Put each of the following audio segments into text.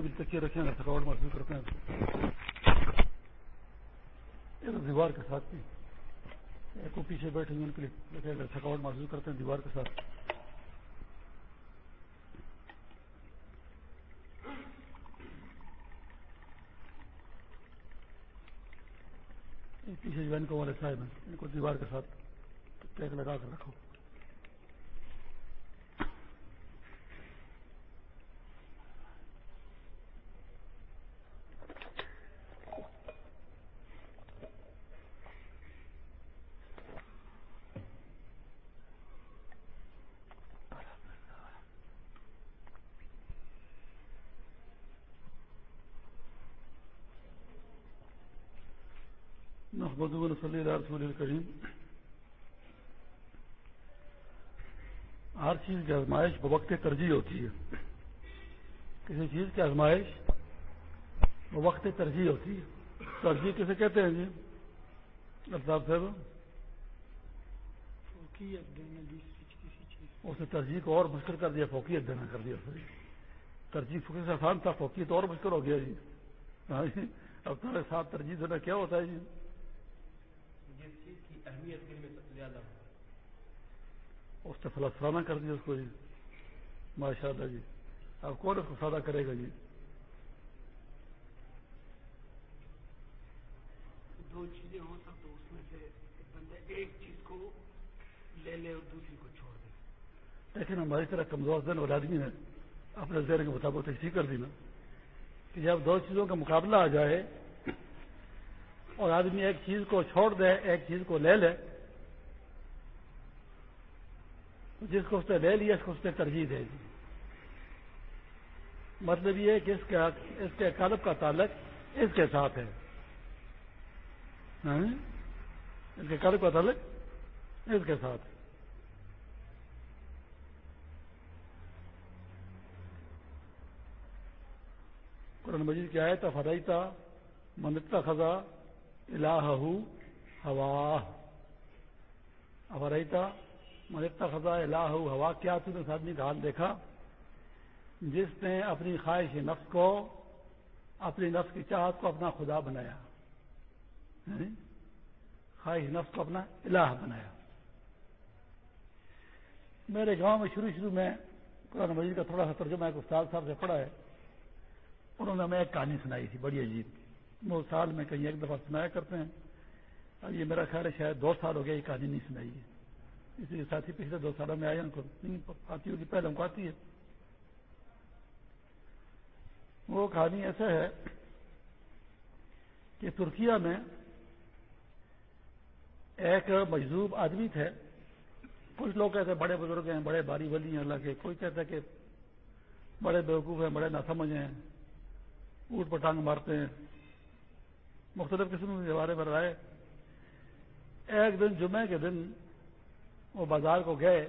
کبھی تکیے رکھے ہیں تھکاوٹ محسوس کرتے ہیں۔ دیوار کے ساتھ بھی ایک کو پیچھے بیٹھے ہیں ان کے لیے تھکاوٹ محسوس کرتے ہیں دیوار کے ساتھ۔ پیچھے جو ان کو والے صاحب ہیں۔ ان کو دیوار کے ساتھ پیک لگا کر رکھو۔ صلی اللہ رسول الکریم ہر چیز کی آزمائش بوقت ترجیح ہوتی ہے۔ کسی چیز کی آزمائش بوقت ترجیح ہوتی ہے۔ ترجیح کسے کہتے ہیں جی؟ الطاف صاحب اسے ترجیح کو اور مشکل کر دیا فوقیت دینا کر دیا۔ ترجیح فوقی سے آسان تھا فوقیت اور مشکل ہو گیا جی۔ اب تمہارے ساتھ ترجیح دینا کیا ہوتا ہے جی اہمیت کے لیے زیادہ۔ اس نے فلسفانہ کر دیا اس کو جی۔ ماشاء اللہ جی۔ اب کون اس کو سادہ کرے گا جی؟ دو چیزیں ہو سکتے اس میں سے بندے ایک چیز کو لے لے اور دوسری کو چھوڑ دے۔ لیکن ہماری طرح کمزور دن اور آدمی نے اپنے زیر کے مطابق تشریح کر دی نا۔ کہ جب دو چیزوں کا مقابلہ آ جائے اور آدمی ایک چیز کو چھوڑ دے ایک چیز کو لے لے جس کو اس نے لے لیا، اس کو اس نے ترجیح دے دی۔ مطلب یہ کہ اس کے اس کے قلب کا تعلق اس کے ساتھ ہے۔ ہاں؟ اس کے قلب کا تعلق اس کے ساتھ قرآن مجید کی آئے تھا فرائی تھا منتا خزاں الہ ہوا اب رہتا مرتا خزا الہ ہوا کیا تم نے آدمی کا حال دیکھا۔ جس نے اپنی خواہش نفس کو، اپنی نفس کی چاہت کو اپنا خدا بنایا۔ یعنی خواہش نفس کو اپنا الہ بنایا۔ میرے گاؤں میں شروع شروع میں قرآن مجید کا تھوڑا سا ترجمہ ایک استاد صاحب سے پڑھا ہے۔ انہوں نے ہمیں ایک کہانی سنائی تھی بڑی عجیب۔ وہ سال میں کہیں ایک دفعہ سنایا کرتے ہیں۔ اب یہ میرا خیال ہے شاید دو سال ہو گیا یہ کہانی نہیں سنائی ہے۔ اس لیے ساتھی پچھلے دو سالوں میں آئے ان کو آتی ہوگی پہلے ہم کو آتی ہے۔ وہ کہانی ایسا ہے کہ ترکیا میں ایک مجذوب آدمی تھے۔ کچھ لوگ کہتے ہیں بڑے بزرگ ہیں، بڑے باری ولی ہیں، اللہ کے۔ کوئی کہتا ہے کہ بڑے بیوقوف ہیں، بڑے ناسمجھ ہیں اوٹ پٹانگ مارتے ہیں۔ مختلف قسم کے بارے میں رائے۔ ایک دن جمعے کے دن وہ بازار کو گئے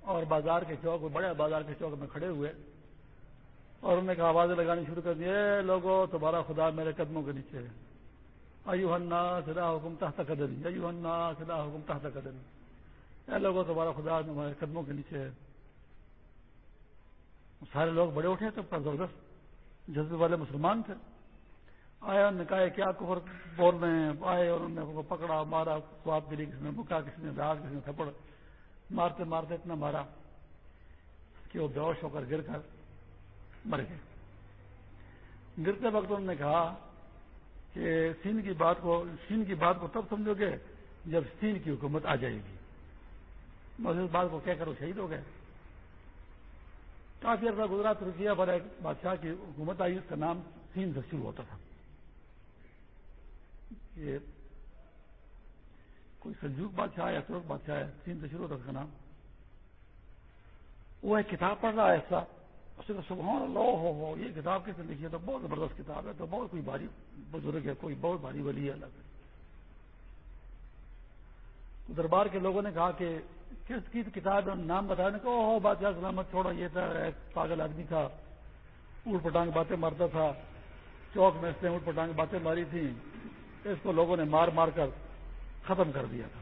اور بازار کے چوک بڑے بازار کے چوک میں کھڑے ہوئے اور انہوں نے کہا، آوازیں لگانی شروع کر دی لوگوں تمہارا خدا میرے قدموں کے نیچے ہے۔ ایو ہننا سدا حکم تحت قدم ایو ہننا سدا حکم تحت قدم اے لوگوں تمہارا خدا تمہارے قدموں کے نیچے ہے۔ سارے لوگ بڑے اٹھے تھے زبردست جذبے والے مسلمان تھے۔ آیا نے کہا کیا کفر بول رہے ہیں؟ آئے اور انہوں نے پکڑا، مارا سواد کے لیے کسی نے بکا کسی نے داغ کسی نے تھپڑ۔ مارتے مارتے اتنا مارا کہ وہ بیوش ہو کر گر کر مر گئے۔ گرتے وقت انہوں نے کہا کہ سین کی بات کو سین کی بات کو تب سمجھو گے جب سین کی حکومت آ جائے گی۔ بس اس بات کو کہہ کر وہ شہید ہو گئے۔ کافی عرصہ گزرا ترکیا پر ایک بادشاہ کی حکومت آئی، اس کا نام سین سے شروع ہوتا تھا۔ یہ کوئی سنجوک بادشاہ یا ترک بادشاہ ہے، تین سے شروع تک کا نام۔ وہ ایک کتاب پڑھ رہا ہے ایسا اس کا سبحان اللہ، ہو ہو، یہ کتاب کیسے لکھی ہے؟ تو بہت زبردست کتاب ہے، تو بہت کوئی بھاری بزرگ ہے، کوئی بہت بھاری ولی ہے۔ الگ دربار کے لوگوں نے کہا کہ کس کی کتاب نام بتایا کہ او بادشاہ سلامت چھوڑا یہ تھا ایک پاگل آدمی تھا۔ اونٹ پٹانگ باتیں مارتا تھا۔ چوک میں اس نے اونٹ پٹانگ باتیں ماری تھیں۔ اس کو لوگوں نے مار مار کر ختم کر دیا تھا۔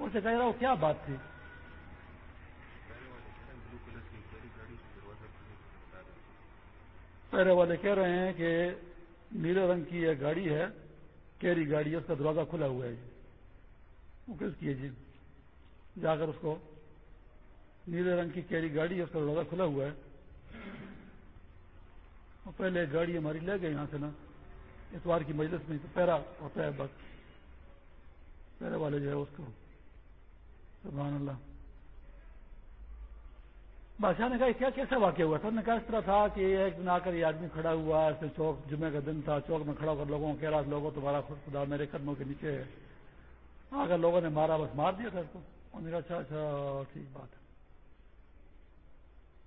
ان سے کہہ رہا وہ کیا بات تھی؟ پہرے والے کہہ رہے ہیں کہ نیلے رنگ کی ایک گاڑی ہے، کیری گاڑی ہے، اس کا دروازہ کھلا ہوا ہے جی۔ وہ کس کی ہے جی؟ جا کر اس کو نیلے رنگ کی کیری گاڑی ہے، اس کا دروازہ کھلا ہوا ہے۔ پہلے گاڑی ہماری لے گئے یہاں سے نا۔ اتوار کی مجلس میں پیرا ہوتا ہے بس۔ پیرے والے جو ہے اس کو۔ سبحان اللہ۔ بادشاہ نے کہا کیا کیسا واقع ہوا تھا؟ نے کہا، اس طرح تھا کہ ایک دن آ کر یہ آدمی کھڑا ہوا ایسے چوک جمعے کا دن تھا، چوک میں کھڑا ہو کر لوگوں کو کہہ رہا لوگوں، تمہارا خود خدا، میرے قدموں کے نیچے ہے۔ آ کر لوگوں نے مارا، بس مار دیا تھا اس کو۔ انہوں نے کہا اچھا اچھا ٹھیک بات ہے۔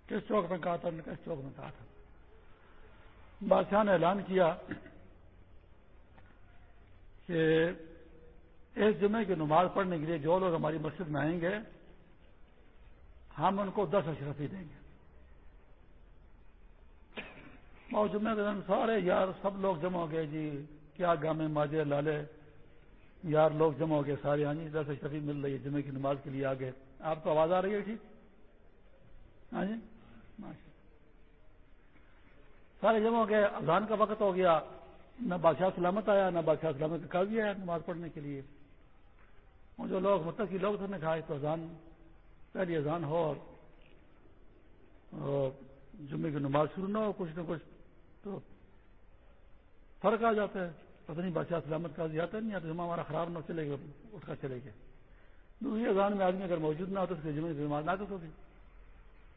کس چوک میں کہا تھا؟ انہوں نے کہا، اس چوک میں کہا تھا۔ بادشاہ نے اعلان کیا کہ اس جمعے کی نماز پڑھنے کے لیے جو لوگ ہماری مسجد میں آئیں گے، ہم ان کو دس اشرفی دیں گے۔ اور جمعے کے دن سارے یار سب لوگ جمع ہو گئے جی کیا گامے ماجے لالے؟ یار لوگ جمع ہو گئے، سارے ہاں جی دس اشرفی مل رہی ہے جمعے کی نماز کے لیے آگے۔ آپ کو آواز آ رہی ہے ٹھیک؟ ہاں جی؟ سارے جمع ہو گئے، اذان کا وقت ہو گیا۔ نہ بادشاہ سلامت آیا، نہ بادشاہ سلامت کا بھی آیا نماز پڑھنے کے لیے۔ اور جو لوگ متقی کی لوگ تھے نے کہا تو اذان، پہلی اذان ہو اور جمعے کی نماز شروع نہ ہو، کچھ نہ کچھ تو فرق آ جاتا ہے۔ پتہ نہیں بادشاہ سلامت کا زیادہ نہیں آتا، جمعہ ہمارا خراب نہ چلے گا اٹھ کر چلے گا دوسری اذان میں آدمی اگر موجود نہ ہو تو اس کے جمعے کی نماز ناقص ہوگی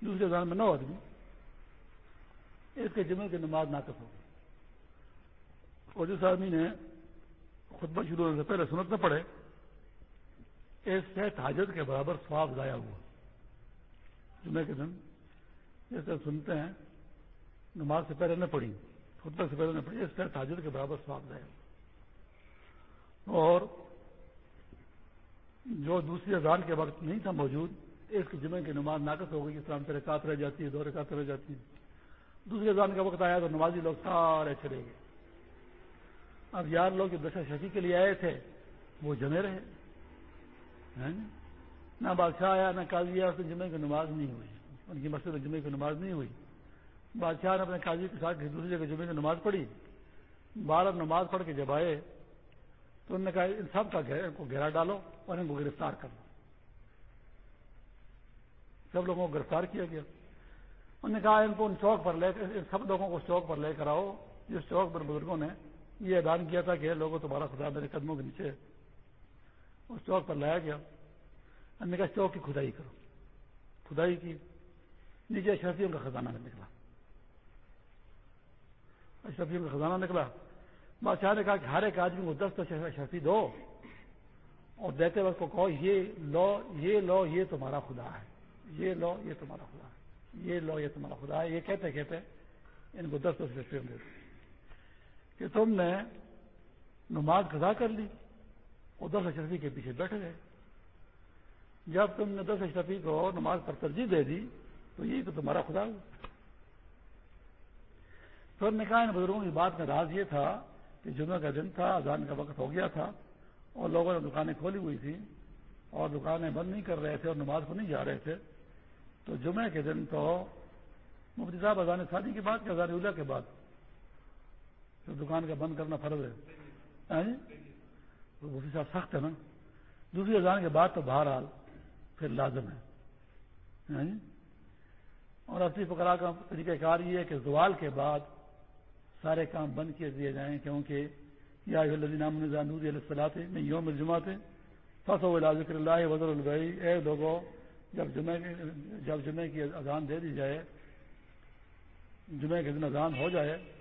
دوسری اذان میں نہ ہو آدمی، اس کے جمعے کی نماز ناقص ہوگی اور جس آدمی نے خطبہ شروع ہونے سے پہلے سنت نہ پڑے اس سے حاجت کے برابر سواب ضائع ہوا۔ جمعے کے دن جیسے سنتے ہیں، نماز سے پہلے نہ پڑھی خطبہ سے پہلے نہ پڑھی اس سے حاجت کے برابر سواب ضائع ہوا۔ اور جو دوسری اذان کے وقت نہیں تھا موجود، اس کی جمعے کی نماز ناقص ہو گئی اس طرح سے رکات رہ جاتی ہے دو رکات رہ جاتی ہے دوسری اذان کا وقت آیا تو نمازی لوگ سارے چلے گئے۔ اب یار لوگ جو دشا شفی کے لیے آئے تھے، وہ جمے رہے۔ نہ بادشاہ آیا، نہ قاضی آیا، اس جمعے کی نماز نہیں ہوئی۔ ان کی مسجد میں جمعے کی نماز نہیں ہوئی۔ بادشاہ نے اپنے قاضی کے ساتھ دوسری جگہ جمعے کی نماز پڑھی۔ بارہ نماز پڑھ کے جب آئے، تو انہوں نے کہا، ان سب کا کو گھیرا ڈالو اور ان کو گرفتار کر لو سب لوگوں کو گرفتار کیا گیا۔ انہوں نے کہا، ان کو ان چوک پر لے کر سب لوگوں کو چوک پر لے کر آؤ، جس چوک پر بزرگوں نے یہ اعلان کیا تھا کہ لوگوں، تمہارا خدا میرے قدموں کے نیچے اس چوک پر لایا گیا۔ ہم نے کہا چوک کی کھدائی کرو۔ کھدائی کی۔ نیچے اشرفیوں کا خزانہ نکلا۔ اشرفیوں کا خزانہ نکلا۔ بادشاہ نے کہا کہ ہر ایک آدمی کو دس دس اشرفی دو اور دیتے وقت کو کہو، یہ لو یہ لو، یہ تمہارا خدا ہے۔ یہ لو، یہ تمہارا خدا ہے۔ یہ لو، یہ تمہارا خدا ہے۔ یہ کہتے کہتے، ان کو دس دس اشرفیوں دے کہ تم نے نماز قضا کر لی اور دس اشرفی کے پیچھے بیٹھ گئے۔ جب تم نے دس اشرفی کو نماز پر ترجیح دے دی تو یہ تو تمہارا خدا ہوا۔ پھر نے کہا، ان بزرگوں کی بات کا راز یہ تھا کہ جمعہ کا دن تھا، اذان کا وقت ہو گیا تھا اور لوگوں نے دکانیں کھولی ہوئی تھیں اور دکانیں بند نہیں کر رہے تھے اور نماز کو نہیں جا رہے تھے۔ تو جمعہ کے دن تو مفتی صاحب اذان شادی کے بعد کہ اذان اولا کے بعد دکان کا بند کرنا فرض ہے۔ ہاں جی؟ مفتی صاحب سخت ہے نا۔ دوسری اذان کے بعد تو بہرحال پھر لازم ہے۔ ہاں جی؟ اور اصلی فکرا کا طریقہ کار یہ ہے کہ زوال کے بعد سارے کام بند کیے دیے جائیں، کیونکہ یا نام نور علیہ میں یوم جمعہ تھے فص و ذکر اللہ وزر البئی اے لوگوں جب جمعے جب جمعے کی اذان دے دی جائے جمعے کے دن اذان ہو جائے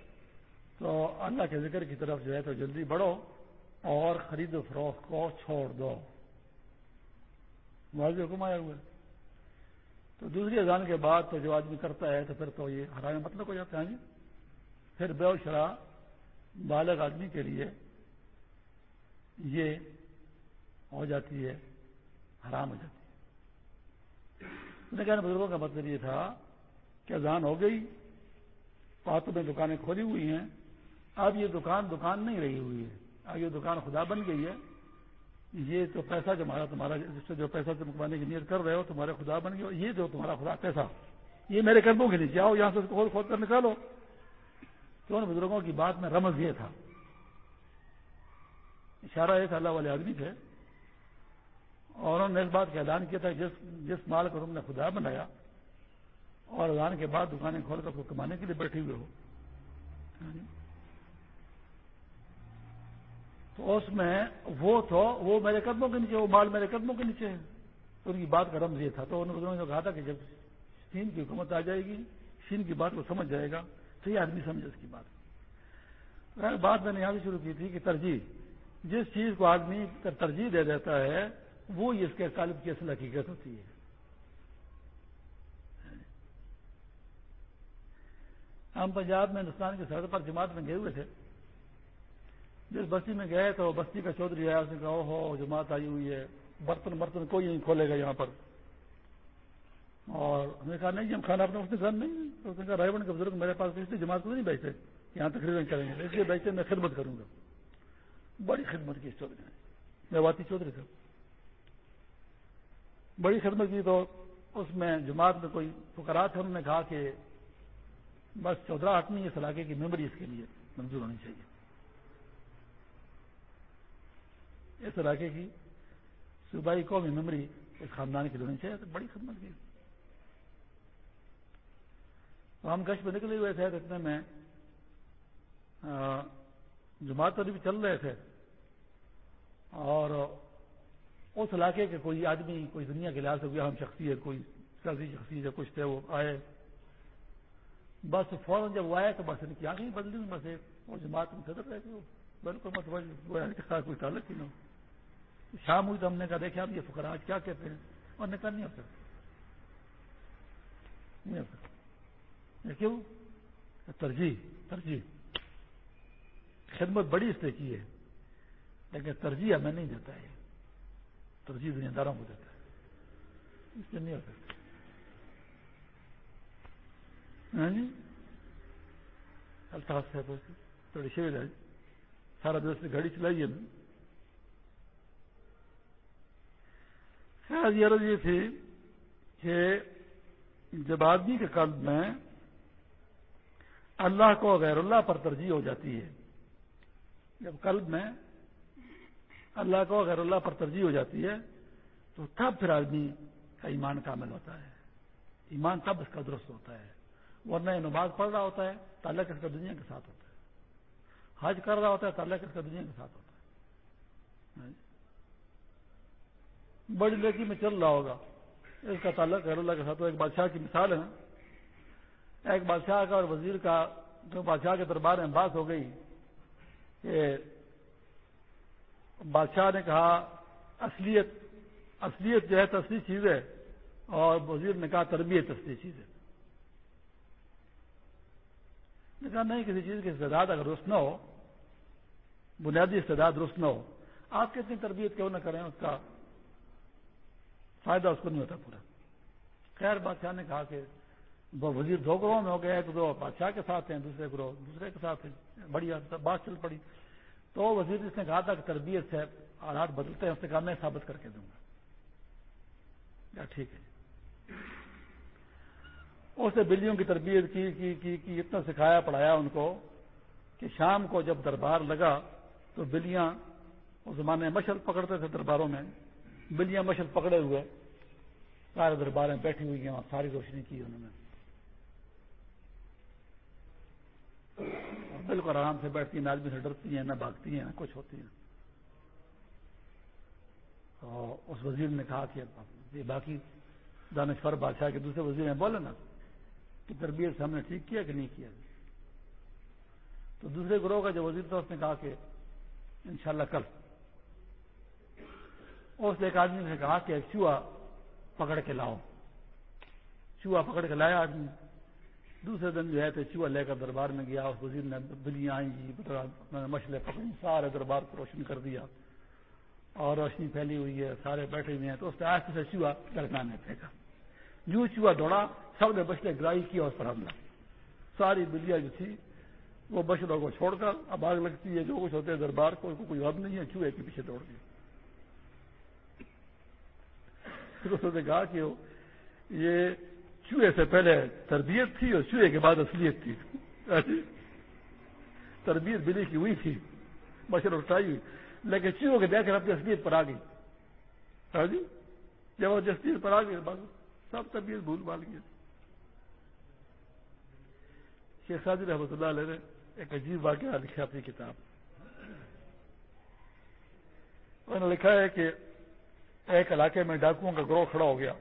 تو اللہ کے ذکر کی طرف جو ہے تو جلدی بڑھو اور خرید و فروخت کو چھوڑ دو۔ واضح حکم آیا ہوا تو دوسری اذان کے بعد تو جو آدمی کرتا ہے تو پھر تو یہ حرام مطلب ہو جاتا ہے ہاں جی؟ پھر بے و بالغ آدمی کے لیے یہ ہو جاتی ہے، حرام ہو جاتی ہے۔ کہنا بزرگوں کا مطلب یہ تھا کہ اذان ہو گئی پاتوں میں دکانیں کھولی ہوئی ہیں اب یہ دکان دکان نہیں رہی ہوئی ہے۔ اب یہ دکان خدا بن گئی ہے۔ یہ تو پیسہ جو ہمارا تمہارا جس سے جو پیسہ تم کمانے کی نیت کر رہے ہو، تمہارے خدا بن گئے۔ یہ جو تمہارا خدا پیسہ، یہ میرے قدموں کے نیچے آؤ، یہاں سے کھول کھول کر نکالو۔ کہ ان بزرگوں کی بات میں رمز یہ تھا۔ اشارہ ایک اللہ والے آدمی تھے۔ اور انہوں نے اس بات کا اعلان کیا تھا، جس جس مال کو تم نے خدا بنایا، اور اذان کے بعد دکانیں کھول کر کمانے کے لیے بیٹھے ہوئے ہو تو اس میں وہ تو وہ میرے قدموں کے نیچے، وہ مال میرے قدموں کے نیچے ہے۔ تو ان کی بات کا رمز یہ تھا۔ تو انہوں نے کہا تھا کہ جب چین کی حکومت آ جائے گی چین کی بات کو سمجھ جائے گا، تو یہ آدمی سمجھے اس کی بات۔ بات میں نے یہاں سے شروع کی تھی کہ ترجیح، جس چیز کو آدمی ترجیح دے دیتا ہے، وہ اس کے طالب کی اصل حقیقت ہوتی ہے۔ ہم پنجاب میں ہندوستان کی سرحد پر جماعت میں گئے ہوئے تھے۔ جس بستی میں گئے تو بستی کا چودھری آیا، اس نے کہا ہو جماعت آئی ہوئی ہے، برتن برتن کوئی نہیں کھولے گا یہاں پر۔ اور ہم نے کہا، نہیں جی ہم کھانا اپنا اس نے کہا نہیں اس نے کہا، رائے بن کے بزرگ میرے پاس اس لیے جماعت کو نہیں بیچتے، یہاں تقریباً کریں گے۔ اس لیے بیچتے، میں خدمت کروں گا۔ بڑی خدمت کی اس چودھری نے۔ میں واتی چودھری تھا۔ بڑی خدمت کی تو اس میں جماعت میں کوئی فکرات تھے، انہوں نے کہا کہ بس چودہ آٹھویں اس علاقے کی میموری اس کے لیے منظور ہونی چاہیے۔ اس علاقے کی صوبائی قومی میموری اس خاندان کی ہونی چاہیے بڑی خدمت کی۔ تو ہم گشت میں نکلے ہوئے تھے اتنے میں جماعت بھی چل رہے تھے۔ اور اس علاقے کے کوئی آدمی، کوئی دنیا کے لحاظ سے کوئی اہم شخصیت کوئی سیاسی شخصیت کچھ تھے، وہ آئے۔ بس فوراً جب وہ آیا تو بس ان کی آنکھیں بدلی بس وہ جماعت میں صدر رہے تھے بالکل مت کوئی تعلق ہی نہ ہو۔ شام ہوئی تو ہم نے کہا دیکھا آپ یہ فکر آج کیا کہتے ہیں؟ اور نے کہا نہیں ہو سکتا نہیں ہو سکتا کیوں؟ ترجیح ترجیح۔ خدمت بڑی اس نے کی ہے، لیکن ترجیح ہمیں نہیں دیتا ہے۔ ترجیح دنیا داروں کو دیتا ہے۔ اس سے نہیں ہو سکتا ہاں جی؟ الطاف صاحب، تھوڑی شیر ہے سارا دوست گاڑی چلائی ہے۔ نا خیر عرض یہ تھی کہ جب آدمی کے قلب میں اللہ کو غیر اللہ پر ترجیح ہو جاتی ہے، جب قلب میں اللہ کو غیر اللہ پر ترجیح ہو جاتی ہے، تو تب پھر آدمی کا ایمان کامل ہوتا ہے۔ ایمان تب اس کا درست ہوتا ہے۔ ورنہ یہ نماز پڑھ رہا ہوتا ہے، تعلق اس کا دنیا کے ساتھ ہوتا ہے۔ حج کر رہا ہوتا ہے، تعلق اس کا دنیا کے ساتھ ہوتا ہے۔ بڑی لڑکی میں چل رہا ہوگا۔ اس کا تعلق غیر اللہ کے ساتھ۔ ایک بادشاہ کی مثال ہے۔ ایک بادشاہ کا اور وزیر کا جو بادشاہ کے دربار میں بات ہو گئی کہ بادشاہ نے کہا، اصلیت اصلیت جو ہے تصویر چیز ہے۔ اور وزیر نے کہا، تربیت تصویر چیز ہے۔ کہا، نہیں، کسی چیز کی استعداد اگر درست نہ ہو، بنیادی استعداد درست نہ ہو، آپ کتنی تربیت کیوں نہ کریں؟ اس کا فائدہ اس کو نہیں ہوتا پورا۔ خیر، بادشاہ نے کہا کہ وزیر دو گروہ میں ہو گیا ایک دو بادشاہ کے ساتھ ہیں، دوسرے گروہ دوسرے کے ساتھ ہیں۔ بڑی بات چل پڑی۔ تو وزیر جس نے کہا تھا کہ تربیت سے حالات بدلتے ہیں، اس نے کہا میں ثابت کر کے دوں گا۔ ٹھیک ہے۔ اس نے بلیوں کی تربیت کی کی کی کی، اتنا سکھایا، پڑھایا ان کو کہ شام کو جب دربار لگا تو بلیاں اس زمانے میں مشل پکڑتے تھے درباروں میں۔ بلیاں مشل پکڑے ہوئے سارے دربار میں بیٹھی ہوئی ہیں ساری روشنی کی انہوں نے۔ بالکل آرام سے بیٹھتی ہیں، نہ آدمی سے ڈرتی ہیں، نہ بھاگتی ہیں، نہ کچھ ہوتی ہیں۔ تو اس وزیر نے کہا کہ یہ باقی دانشور بادشاہ کے دوسرے وزیر ہیں بولے نا کہ تربیت سے ہم نے ٹھیک کیا کہ نہیں کیا؟ تو دوسرے گروہ کا جو وزیر تھا، اس نے کہا کہ انشاءاللہ کل اس ایک آدمی نے کہا کہ چوہا پکڑ کے لاؤ۔ چوہا پکڑ کے لایا آدمی۔ دوسرے دن جو ہے تو چوہا لے کر دربار میں گیا۔ اس وزیر نے بلیاں آئیں جی، گی مچھلے پکڑی سارے دربار کو روشن کر دیا۔ اور روشنی پھیلی ہوئی ہے، سارے بیٹھے ہوئے ہیں۔ تو اس نے آج سے چوہا درمیان پھینکا۔ جو چوہا دوڑا، سب نے بچنے گرائی کیا اس پر حملہ ساری بلیاں جو تھی، وہ بچڑوں کو چھوڑ کر اب آگ لگتی ہے۔ جو کچھ ہوتے ہیں دربار کو کوئی غم نہیں ہے۔ چوہے کے پیچھے دوڑ گیا پھر اس نے کہا کہ یہ چوہے سے پہلے تربیت تھی اور چوہے کے بعد اصلیت تھی۔ تربیت بلی کی ہوئی تھی۔ مشر اٹھائی ہوئی۔ لیکن چیزوں کے دیکھ کر اپنی اصلیت پر آ گئی ہاں جی؟ جب وہ جسٹیت پر آ گئی سب طبیعت بھول بھال گئی شیخ سادی رحمۃ اللہ علیہ نے ایک عجیب واقعہ لکھا اپنی کتاب۔ انہوں نے لکھا ہے کہ ایک علاقے میں ڈاکوؤں کا گروہ کھڑا ہو گیا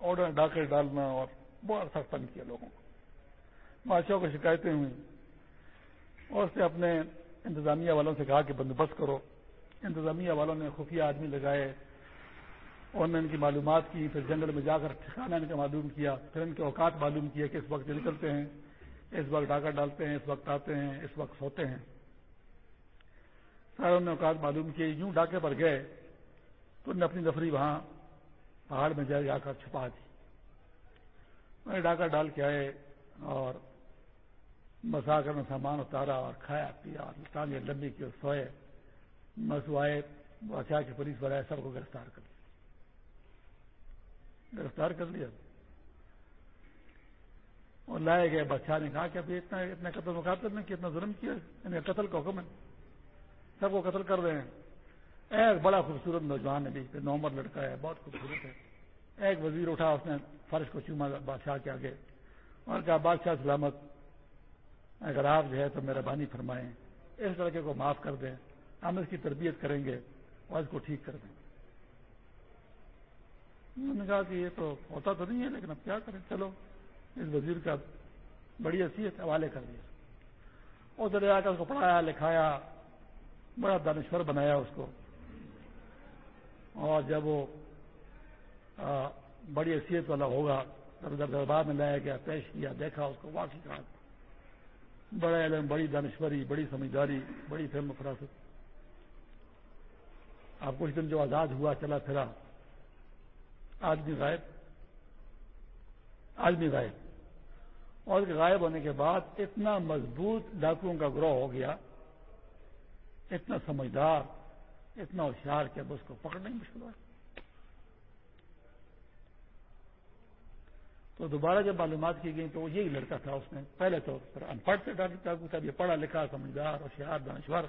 آڈر ڈاکے ڈالنا اور بہت سخت تنگ کیا لوگوں کو۔ بادشاہوں کو شکایتیں ہوئیں۔ اور اس نے اپنے انتظامیہ والوں سے کہا کہ بندوبست کرو۔ انتظامیہ والوں نے خفیہ آدمی لگائے، اور نے ان کی معلومات کی، پھر جنگل میں جا کر ٹھکانا ان کا معلوم کیا، پھر ان کے اوقات معلوم کیا کہ اس وقت نکلتے ہیں، اس وقت ڈاکہ ڈالتے ہیں، اس وقت آتے ہیں، اس وقت سوتے ہیں۔ سارے نے اوقات معلوم کیے، یوں ڈاکے پر گئے۔ تو انہوں نے اپنی نفری وہاں پہاڑ میں جا جا کر چھپا دی۔ میں ڈاکہ ڈال کے آئے اور مسا کر میں سامان اتارا اور کھایا، پیا اور ٹانگیں لمبی کی اور سوئے۔ مسوائے بادشاہ کے پولیس والے سب کو گرفتار کر لیا۔ گرفتار کر لیا۔ اور لائے گئے، بادشاہ نے کہا کہ ابھی اتنا اتنا قتل مقابل میں کہ اتنا ظلم کیا یعنی قتل کا حکم ہے۔ سب کو قتل کر رہے ہیں۔ ایک بڑا خوبصورت نوجوان ہے بیچ نومر لڑکا ہے، بہت خوبصورت ہے۔ ایک وزیر اٹھا، اس نے فرش کو چوما بادشاہ کے آگے۔ اور کہا، بادشاہ سلامت، اگر آپ جو ہے تو مہربانی فرمائیں، اس لڑکے کو معاف کر دیں، ہم اس کی تربیت کریں گے اور اس کو ٹھیک کر دیں۔ انہوں نے کہا کہ یہ تو ہوتا تو نہیں ہے، لیکن اب کیا کریں؟ چلو، اس وزیر کا بڑی حیثیت حوالے کر دیا۔ ادھر آ کر اس کو پڑھایا، لکھایا، بڑا دانشور بنایا اس کو۔ اور جب وہ بڑی حیثیت والا ہوگا دربار میں لایا گیا، پیش کیا، دیکھا، اس کو واقعی کہا۔ بڑا علم، بڑی دانشوری، بڑی سمجھداری، بڑی فلم فراست۔ آپ کچھ دن جو آزاد ہوا، چلا پھرا۔ آدمی غائب۔ آدمی غائب۔ اور غائب ہونے کے بعد اتنا مضبوط ڈاکوؤں کا گروہ ہو گیا، اتنا سمجھدار۔ اتنا ہوشیار کہ اب اس کو پکڑنا ہی مشکل ہوا تو دوبارہ جب معلومات کی گئی تو وہ یہی لڑکا تھا، اس نے پہلے تو ان پڑھ سے ڈاکو صاحب، یہ پڑھا لکھا، سمجھدار، ہوشیار، دانشور۔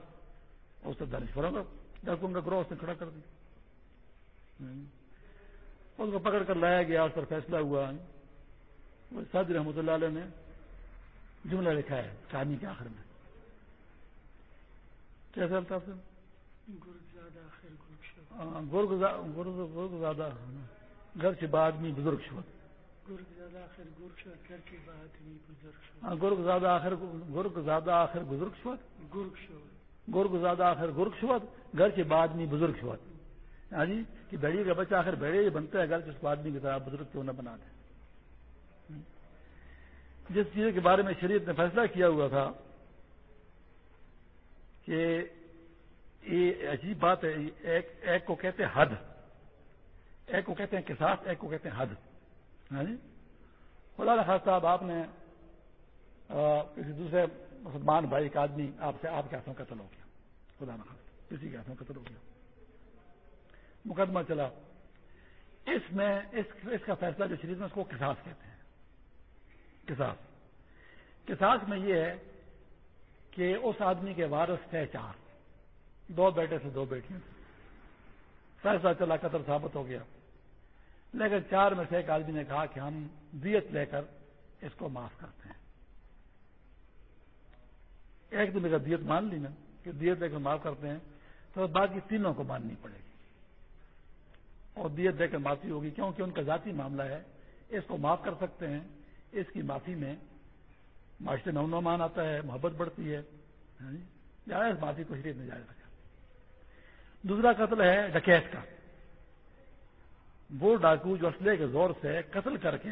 اس دانشوروں کا ڈاکو کا گروہ اس نے کھڑا کر دیا۔ اس کو پکڑ کر لایا گیا، اس پر فیصلہ ہوا۔ وہ سعد رحمۃ اللہ علیہ نے جملہ لکھا ہے، کہانی کے آخر میں۔ کیسے الطاف سے گرگ زیادہ گھر سے بعد میں بزرگ شبت گرگ زیادہ آخر گرگ زیادہ آخر بزرگ شبت گرگ زیادہ آخر گرگ شبت گھر کے بعد میں بزرگ شبت ہاں جی کہ بیڑی کا بچہ آخر بیڑے ہی بنتا ہے گھر کے اس کو آدمی کی طرح بزرگ کیوں نہ بنا دے جس چیز کے بارے میں شریعت نے فیصلہ کیا ہوا تھا کہ یہ عجیب بات ہے، ایک ایک کو کہتے ہیں حد، ایک کو کہتے ہیں کساس ایک کو کہتے ہیں حد ہاں جی؟ خدا خاص صاحب آپ نے کسی دوسرے مسلمان بھائی کا آدمی آپ سے، آپ کے ہاتھوں قتل ہو گیا۔ خدا نخواست کسی کے ہاتھوں قتل ہو گیا۔ مقدمہ چلا۔ اس میں، اس اس کا فیصلہ جو شریف میں اس کو کساس کہتے ہیں۔ کساس کساس میں یہ ہے کہ اس آدمی کے وارث تھے چار۔ دو بیٹے سے دو بیٹیاں فیصلہ چلا قتل ثابت ہو گیا۔ لیکن چار میں سے ایک آدمی نے کہا کہ ہم دیت لے کر اس کو معاف کرتے ہیں۔ ایک دن اگر دیت مان لی نا، کہ دیت لے کر معاف کرتے ہیں، تو باقی تینوں کو ماننی پڑے گی۔ اور دیت دے کر معافی ہوگی، کیونکہ ان کا ذاتی معاملہ ہے، اس کو معاف کر سکتے ہیں۔ اس کی معافی میں معاشرے نو نو مان آتا ہے، محبت بڑھتی ہے یعنی جائز معافی کو شریف نہیں جائز رکھا دوسرا قتل ہے ڈکیت کا۔ وہ ڈاکو جو اسلحے کے زور سے قتل کر کے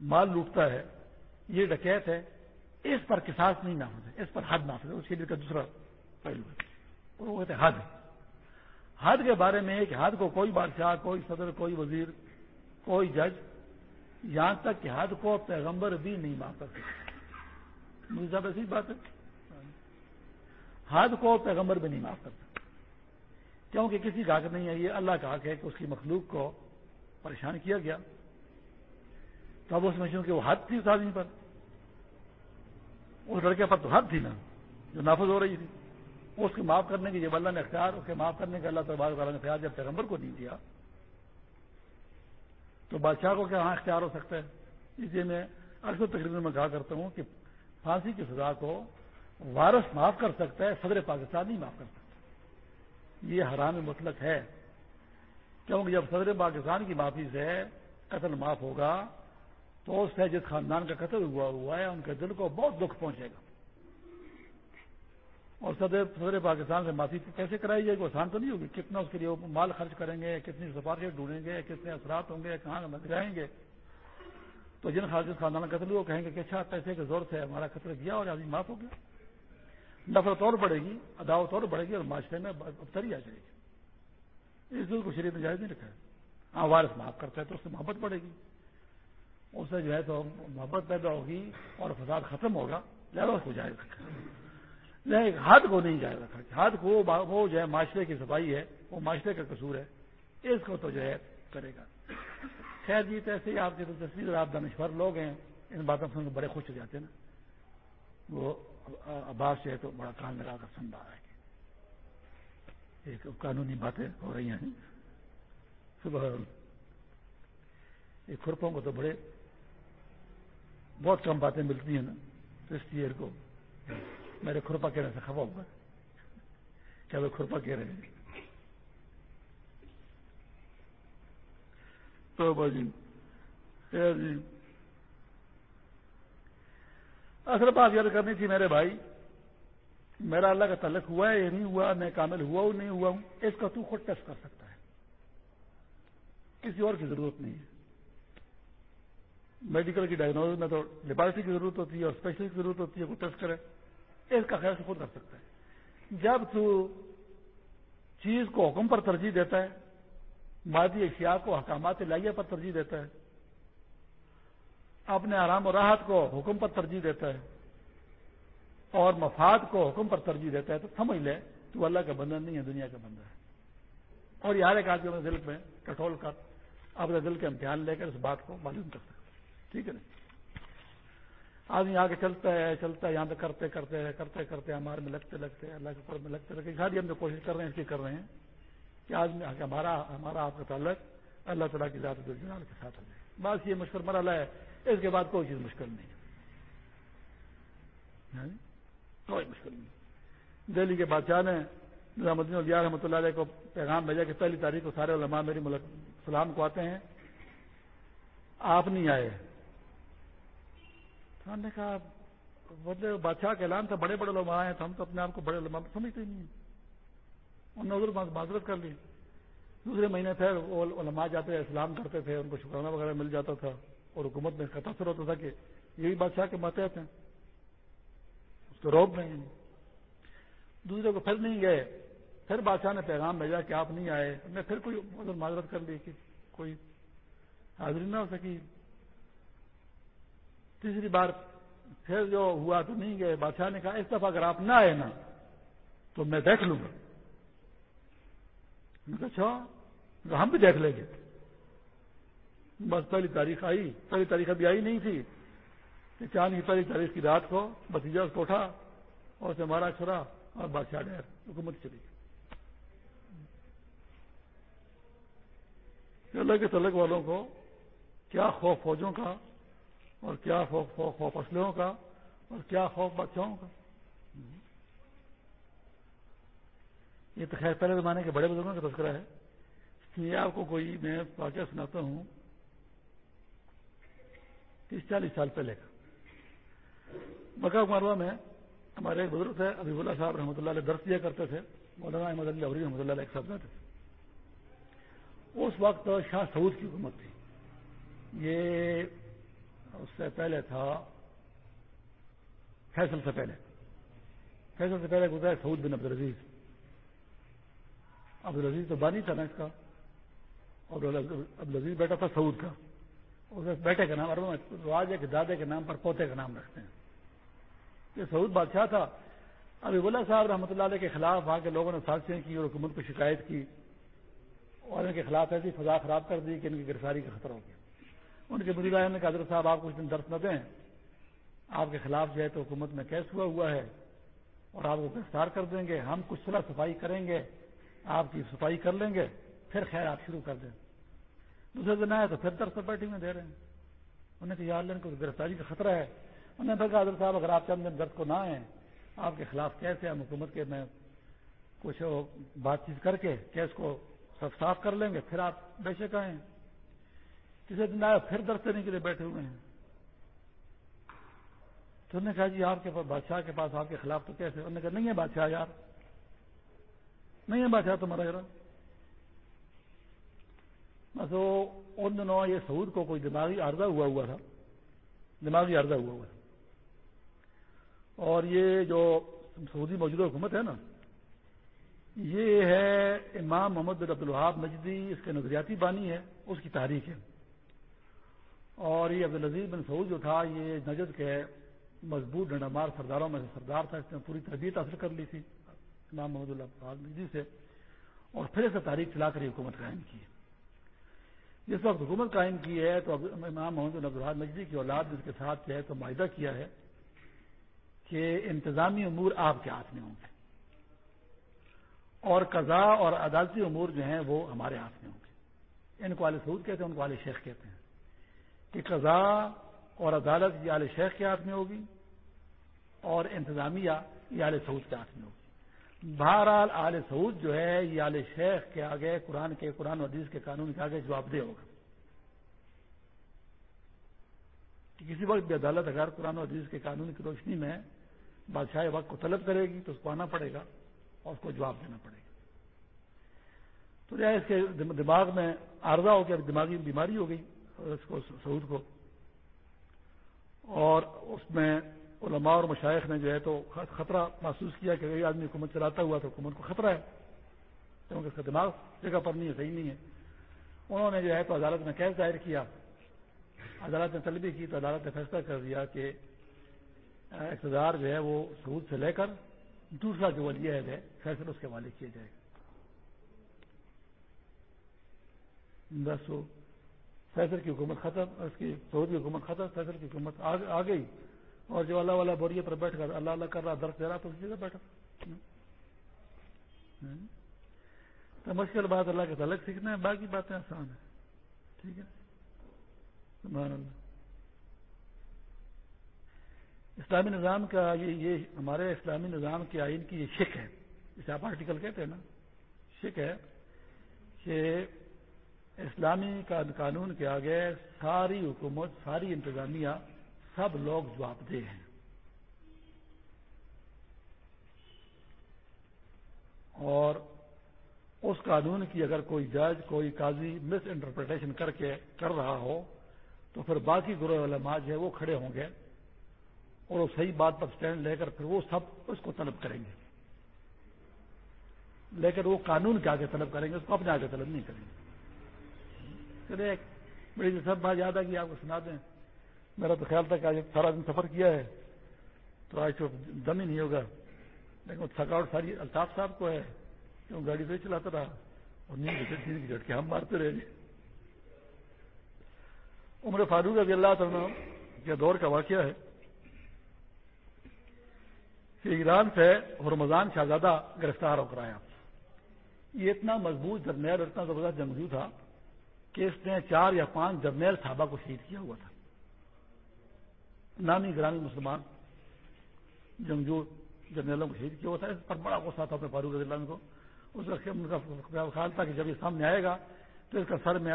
مال لوٹتا ہے، یہ ڈکیت ہے۔ اس پر کساس نہیں نافذ ہے، اس پر حد نافذ ہے۔ اس کے لیے کا دوسرا پہلو ہے۔ وہ کہتے ہیں حد۔ حد کے بارے میں ایک حد کو کوئی بادشاہ، کوئی صدر، کوئی وزیر، کوئی جج یہاں تک کہ حد کو پیغمبر بھی نہیں مار سکتے مجھے صاحب ایسی بات ہے۔ حد کو پیغمبر بھی نہیں معاف کرتا۔ کیونکہ کسی کا حق نہیں ہے، یہ اللہ کا حق ہے کہ اس کی مخلوق کو پریشان کیا گیا۔ تو اب اس میں چونکہ وہ حد تھی اس آدمی پر۔ اس لڑکے پر تو حد تھی نا، جو نافذ ہو رہی تھی۔ اس کے معاف کرنے کی جب اللہ نے اختیار، اس کے معاف کرنے کا اللہ تبار تعالیٰ نے اختیار جب پیغمبر کو نہیں دیا، تو بادشاہ کو کیا وہاں اختیار ہو سکتا ہے؟ اس لیے میں اکثر تقریباً میں کہا کرتا ہوں کہ پھانسی کی سزا کو وارث معاف کر سکتا ہے، صدر پاکستان نہیں معاف کر سکتا۔ یہ حرام مطلق ہے۔ کیونکہ جب صدر پاکستان کی معافی سے قتل معاف ہوگا، تو اس سے جس خاندان کا قتل ہوا ہوا ہے، ان کے دل کو بہت دکھ پہنچے گا۔ اور صدر صدر پاکستان سے معافی کیسے کرائی جائے گی؟ آسان تو نہیں ہوگی۔ کتنا اس کے لیے مال خرچ کریں گے، کتنی سفارشیں ڈھونڈیں گے، کتنے اثرات ہوں گے، کہاں جائیں گے۔ تو جن خالد خاندان قتل وہ کہیں گے کہ اچھا پیسے کے زور سے ہمارا قتل کیا اور آدمی معاف ہو گیا۔ نفرت اور بڑھے گی اداوت اور بڑھے گی اور معاشرے میں ابتری آ جائے گی۔ اس دل کو شریف جائز نہیں رکھا ہے۔ ہاں وارث معاف کرتا ہے تو اس سے محبت بڑھے گی۔ اس سے جو ہے تو محبت پیدا ہوگی اور فساد ختم ہوگا۔ لہٰذا اس کو جائز رکھا لیکن ہاتھ کو نہیں جائز رکھا۔ ہاتھ کو وہ جو ہے معاشرے کی صفائی ہے، وہ معاشرے کا قصور ہے۔ اس کو تو جو ہے کرے گا۔ خیر جی تو ایسے ہی آپ کی دلچسپی اور آپ دانشور لوگ ہیں، ان باتوں سے بڑے خوش ہو جاتے ہیں نا۔ وہ عباس جو ہے تو بڑا کان لگا کر سن رہا ہے ایک قانونی باتیں ہو رہی ہیں۔ صبح ایک کھرپوں کو تو بڑے بہت کم باتیں ملتی ہیں نا تو اس لیے کو۔ میرے کھرپا کہنے سے خفا ہوا۔ کیا وہ کھرپا کہہ رہے ہیں؟ تو جی۔ اصل بات یاد کرنی تھی میرے بھائی، میرا اللہ کا تعلق ہوا ہے یا نہیں ہوا، میں کامل ہوا ہوں، نہیں ہوا ہوں، اس کا تو خود ٹیسٹ کر سکتا ہے۔ کسی اور کی ضرورت نہیں ہے۔ میڈیکل کی ڈائگنوز میں تو لیبارٹری کی ضرورت ہوتی ہے اور اسپیشلسٹ کی ضرورت ہوتی ہے کوئی ٹیسٹ کرے۔ اس کا خیال خود کر سکتا ہے۔ جب تو چیز کو حکم پر ترجیح دیتا ہے، مادی اشیاء کو حکامات لائیہ پر ترجیح دیتا ہے اپنے آرام و راحت کو حکم پر ترجیح دیتا ہے اور مفاد کو حکم پر ترجیح دیتا ہے تو سمجھ لے تو اللہ کا بندہ نہیں ہے، دنیا کا بندہ ہے۔ اور یہ ہر ایک آدمی اپنے دل میں کنٹرول کر، اپنے دل کے امتحان لے کر اس بات کو معلوم کر سکتا ٹھیک ہے نا؟ آدمی آگے چلتا ہے چلتا ہے، یہاں پہ کرتے کرتے کرتے کرتے ہمارے میں لگتے لگتے اللہ کے اوپر میں لگتے لگتے گھر ہم جو کوشش کر رہے ہیں، اس کی کر رہے ہیں کہ آدمی ہمارا ہمارا آپ کا تعلق اللہ تعالیٰ کی ذات جلال کے ساتھ ہو جائے بس یہ مشکل مرحلہ ہے۔ اس کے بعد کوئی چیز مشکل نہیں۔ ہاں جی؟ کوئی مشکل نہیں۔ دہلی کے بادشاہ نے نظام الدین الدیا رحمۃ اللہ علیہ کو پیغام بھیجا کہ پہلی تاریخ کو سارے علماء میری ملک سلام کو آتے ہیں۔ آپ نہیں آئے۔ ہم نے کہا بدلے بادشاہ کا اعلان تھا، بڑے بڑے لوگ آئے ہیں تو ہم تو اپنے آپ کو بڑے علماء سمجھتے ہی نہیں انہوں نے معذرت کر لی۔ دوسرے مہینے پھر وہ علماء جاتے اسلام کرتے تھے، ان کو شکرانہ وغیرہ مل جاتا تھا اور حکومت میں اس کا تاثر ہوتا تھا کہ یہی بادشاہ کے ماتحت ہیں۔ اس کو روک نہیں دوسرے کو پھر نہیں گئے۔ پھر بادشاہ نے پیغام بھیجا کہ آپ نہیں آئے۔ میں پھر کوئی معذرت کر لی کہ کوئی حاضری نہ ہو سکی۔ تیسری بار پھر جو ہوا تو نہیں گئے۔ بادشاہ نے کہا، اس دفعہ اگر آپ نہ آئے نا تو میں دیکھ لوں گا۔ اچھا ہم بھی دیکھ لیں گے۔ بس پہلی تاریخ آئی، پہلی تاریخ ابھی آئی نہیں تھی۔ کہ چاند کی پہلی تاریخ کی رات کو بتیجا اس کو اٹھا اور اسے مارا چھڑا اور بادشاہ ڈیر حکومت چلی اللہ کے تلک والوں کو کیا خوف فوجوں کا اور کیا خوف خوف اسلحوں کا اور کیا خوف بادشاہوں کا۔ یہ تو خیر، پہلے زمانے کے بڑے بزرگوں کا تذکرہ ہے یہ آپ کو کوئی میں واقعہ سناتا ہوں تیس چالیس سال پہلے کا۔ مکہ مروا میں ہمارے ایک بزرگ تھے ابھی اللہ صاحب رحمۃ اللہ علیہ، درس دیا کرتے تھے، مولانا احمد علی عوری رحمۃ اللہ علیہ ایک ساتھ تھے۔ اس وقت شاہ سعود کی حکومت تھی۔ یہ اس سے پہلے تھا، فیصل سے پہلے۔ فیصل سے پہلے گزرا سعود بن عبد العزیز عبد العزیز تو بانی تھا نا اس کا، اور عبد العزیز بیٹا تھا سعود کا۔ اس بیٹے کا نام رواج ہے کہ دادے کے نام پر پوتے کا نام رکھتے ہیں۔ یہ سعود بادشاہ تھا۔ ابھی اللہ صاحب رحمۃ اللہ علیہ کے خلاف وہاں کے لوگوں نے سازشیں کی، اور حکومت کو شکایت کی۔ اور ان کے خلاف ایسی فضا خراب کر دی کہ ان کی گرفتاری کا خطرہ ہو گیا۔ ان کے مریض نے کہا، حضرت صاحب، آپ کچھ دن درس نہ دیں۔ آپ کے خلاف جو ہے تو حکومت میں کیس ہوا ہوا ہے، اور آپ کو گرفتار کر دیں گے۔ ہم کچھ صلاح صفائی کریں گے۔ آپ کی صفائی کر لیں گے، پھر خیر آپ شروع کر دیں۔ دوسرے دن آئے تو پھر درس بیٹھی میں دے رہے ہیں۔ انہوں نے کہا یار کو گرفتاری کا خطرہ ہے۔ انہوں نے کہا صاحب، اگر آپ چند دن درد کو نہ آئیں، آپ کے خلاف کیسے ہم حکومت کے میں کچھ بات چیت کر کے کیس کو سب صاف کر لیں گے، پھر آپ بے شک آئیں۔ کسی دن آئے، پھر درد دینے کے لیے بیٹھے ہوئے ہیں۔ تو انہوں نے کہا جی آپ کے پاس، بادشاہ کے پاس آپ کے خلاف تو کیسے انہوں نے کہا، نہیں ہے بادشاہ یار نہیں ہے بادشاہ تمہارا یار بس وہ ان دنوں یہ سعود کو کوئی دماغی عرضہ ہوا ہوا تھا۔ دماغی عرضہ ہوا ہوا اور یہ جو سعودی موجودہ حکومت ہے نا، یہ ہے امام محمد بن عبد الحاب نجدی اس کے نظریاتی بانی ہے، اس کی تاریخ ہے۔ اور یہ عبدالعزیز بن سعود جو تھا، یہ نجد کے مضبوط ڈنڈامار سرداروں میں سے سردار تھا، اس نے پوری تربیت حاصل کر لی تھی۔ امام محمد اللہ نجدی سے اور پھر اسے تاریخ چلا کر حکومت قائم کی جس وقت حکومت قائم کی ہے تو امام محمد الحاد نجدی کی اولاد نے اس کے ساتھ جو ہے تو معاہدہ کیا ہے کہ انتظامی امور آپ کے ہاتھ میں ہوں گے۔ اور قضاء اور عدالتی امور جو ہیں وہ ہمارے ہاتھ میں ہوں گے۔ ان کو عال سعود کہتے ہیں، ان کو عال شیخ کہتے ہیں۔ کہ قضاء اور عدالت یہ عال شیخ کے ہاتھ میں ہوگی اور انتظامیہ یہ عال سعود کے ہاتھ میں ہوگی۔ بہرحال آل سعود جو ہے، یہ عال شیخ کے آگے، قرآن کے، قرآن حدیث کے قانون کے آگے جواب دہ ہوگا۔ کہ کسی وقت بھی عدالت اگر قرآن و حدیث کے قانون کی روشنی میں بادشاہ وقت کو طلب کرے گی تو اس کو آنا پڑے گا اور اس کو جواب دینا پڑے گا۔ تو جو اس کے دماغ میں عارضہ ہو گیا دماغی بیماری ہو گئی اس کو سعود کو۔ اور اس میں علماء اور مشائق نے جو ہے تو خطرہ محسوس کیا کہ کوئی آدمی حکومت چلاتا ہوا تو حکومت کو خطرہ ہے۔ کیونکہ اس کا دماغ جگہ پر نہیں ہے، صحیح نہیں ہے۔ انہوں نے جو ہے تو عدالت میں کیس دائر کیا۔ عدالت نے طلبی کی تو عدالت نے فیصلہ کر دیا کہ اقتدار جو ہے وہ سعود سے لے کر دوسرا جو ولی عہد ہے، فیصلہ اس کے والے کیے جائے بس وہ فیصل کی حکومت ختم، اس کی سعودی حکومت ختم فیصل کی حکومت آ گئی۔ اور جو اللہ والا بوریے پر بیٹھ کر اللہ اللہ کر رہا درد دے رہا تو اسی جگہ بیٹھا۔ تو مشکل بات اللہ کے تعلق سیکھنا ہے، باقی باتیں آسان ہیں۔ ٹھیک ہے۔ سبحان اللہ۔ اسلامی نظام کا یہ یہ ہمارے اسلامی نظام کے آئین کی یہ شک ہے۔ جسے آپ آرٹیکل کہتے ہیں نا۔ شک ہے کہ اسلامی قانون کے آگے ساری حکومت، ساری انتظامیہ سب لوگ جواب دہ ہیں۔ اور اس قانون کی اگر کوئی جج، کوئی قاضی مس انٹرپریٹیشن کر کے کر رہا ہو، تو پھر باقی گروہ علماء جو ہے وہ کھڑے ہوں گے اور وہ صحیح بات پر سٹینڈ لے کر پھر وہ سب اس کو طلب کریں گے۔ لیکن وہ قانون کے آگے طلب کریں گے، اس کو اپنے آگے طلب نہیں کریں گے۔ چلے، ایک بڑی سب بات یاد آ گئی، آپ کو سنا دیں۔ میرا تو خیال تھا کہ آج سارا دن سفر کیا ہے، تو آج تو دم ہی نہیں ہوگا۔ لیکن تھکاوٹ ساری الطاف صاحب کو ہے، کہ وہ گاڑی سے چلاتا رہا۔ اور نیند کی جھٹکے ہم مارتے رہے گے۔ عمر فاروق رضی اللہ تعالیٰ کے دور کا واقعہ ہے۔ کہ ایران سے رمضان شہزادہ گرفتار ہو کرایا یہ اتنا مضبوط جرنیل اور اتنا زبردست جنگجو تھا کہ اس نے چار یا پانچ جرنیل صحابہ کو شہید کیا ہوا تھا۔ نامی گرامی مسلمان، جنگجو جرنیلوں کو شہید کیا ہوا تھا اس پر بڑا غصہ تھا اپنے فاروق رضی اللہ کو۔ اس کا خیال تھا کہ جب یہ سامنے آئے گا تو اس کا سر میں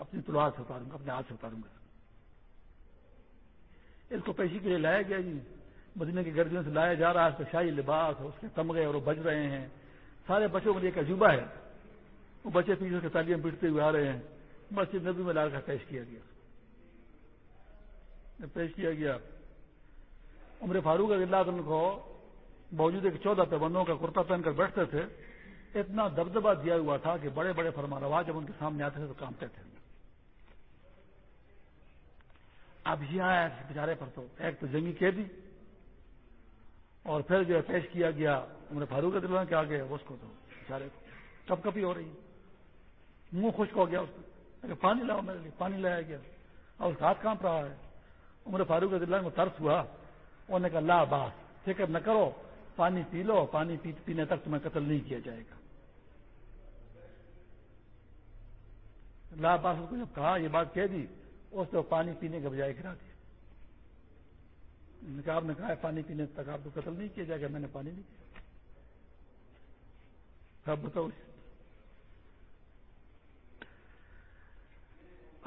اپنی تلوار سے اتاروں گا، اپنے ہاتھ سے اتاروں گا۔ اس کو پیشی کے لیے لایا گیا جی۔ مدینے کی گردیوں سے لایا جا رہا ہے، اس پہ شاہی لباس، اس کے تمغے اور وہ بج رہے ہیں۔ سارے بچوں کے لیے ایک عجوبہ ہے۔ وہ بچے پیچھے کے تعلیم پیٹتے ہوئے آ رہے ہیں۔ مسجد نبی میں لا کر پیش کیا گیا۔ پیش کیا گیا۔ عمر فاروق اللہ عنہ کو باوجود ایک چودہ پیبندوں کا کرتا پہن کر بیٹھتے تھے، اتنا دبدبا دیا ہوا تھا کہ بڑے بڑے فرما رواج جب ان کے سامنے آتے تھے تو کامتے تھے۔ اب یہ آیا بیچارے پر تو ایک تو جنگی قیدی اور پھر جو ہے پیش کیا گیا عمر فاروق اللہ کے آگے اس کو تو بیچارے کو کب کبھی ہو رہی۔ منہ خشک ہو گیا اس کو پانی لاؤ میرے لیے، پانی لایا گیا اور اس کا ہاتھ کانپ رہا ہے۔ عمر فاروق اللہ کو ترس ہوا۔ انہوں نے کہا، لا باس، فکر نہ کرو، پانی پی لو، پانی پینے تک تمہیں قتل نہیں کیا جائے گا۔ لا باس کو جب کہا، یہ بات کہہ دی، اس نے پانی پینے کے بجائے گرا دیا۔ آپ نے کہا، پانی پینے تک آپ کو قتل نہیں کیا جائے گا، میں نے پانی نہیں کیا بتاؤ۔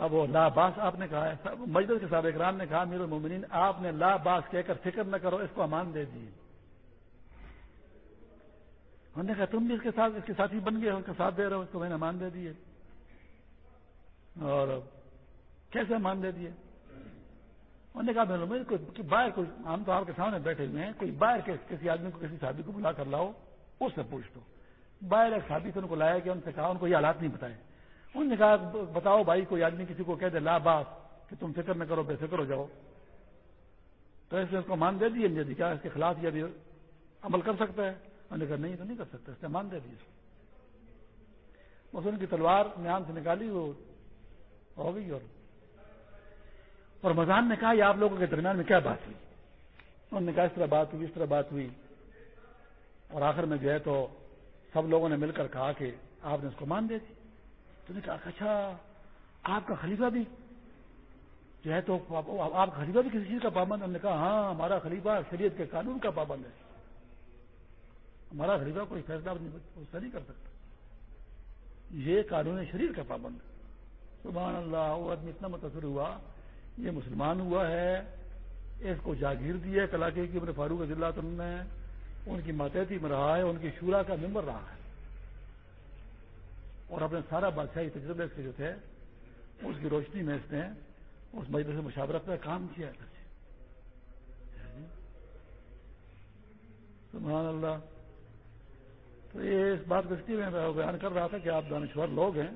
اب وہ لا باس آپ نے کہا ہے مجدور کے صاحب اکرام نے کہا میرے مومنین آپ نے لا باس کہہ کر فکر نہ کرو، اس کو امان دے دیے۔ انہوں نے کہا، تم بھی اس کے ساتھ، اس کے ساتھی بن گئے اس کا ساتھ دے رہے ہو، اس کو میں نے امان دے دیے۔ اور کیسے امان دے دیے؟ انہوں نے کہا میں کوئی باہر کوئی ہم تو آپ کے سامنے بیٹھے ہوئے ہیں، کوئی باہر کے کسی آدمی کو، کسی شادی کو بلا کر لاؤ، اس سے پوچھ دو باہر ایک شادی سے ان کو لایا کہ ان سے کہا، ان کو یہ حالات نہیں بتائے۔ انہوں نے کہا، بتاؤ بھائی کوئی آدمی کسی کو کہہ دے، لا باس، کہ تم فکر نہ کرو، بے فکر ہو جاؤ. تو ایسے اس کو مان دے دیے جی کیا اس کے خلاف یہ بھی عمل کر سکتا ہے. انہوں نے کہا، نہیں، تو نہیں کر سکتا، اس نے مان دے دیے بس ان کی تلوار میان سے نکالی، وہ ہو گئی اور اور مزان نے کہا، یہ آپ لوگوں کے درمیان میں کیا بات ہوئی؟ انہوں نے کہا، اس طرح بات ہوئی، اس طرح بات ہوئی. اور آخر میں جو ہے تو سب لوگوں نے مل کر کہا کہ آپ نے اس کو مان دے دی. تو نے کہا اچھا, اچھا آپ کا خلیفہ بھی جو ہے تو آپ کا خلیفہ بھی کسی چیز کا پابند انہوں نے کہا ہاں ہمارا خلیفہ شریعت کے قانون کا پابند ہے. ہمارا خلیفہ کوئی فیصلہ نہیں کر سکتا۔ یہ قانون شریر کا پابند ہے۔ سبحان اللہ، وہ آدمی اتنا متاثر ہوا۔ یہ مسلمان ہوا ہے، اس کو جاگیر دیا کلاقے کی اپنے فاروق رضی اللہ نے، ان کی ماتحتی میں رہا ہے، ان کی شورا کا ممبر رہا ہے۔ اور اپنے سارا بادشاہی تجربے سے جو تھے، اس کی روشنی میں اس نے اس مجلس مشاورت پہ کام کیا۔ سبحان اللہ۔ تو یہ اس بات دستی میں بیان کر رہا تھا کہ آپ دانشور لوگ ہیں۔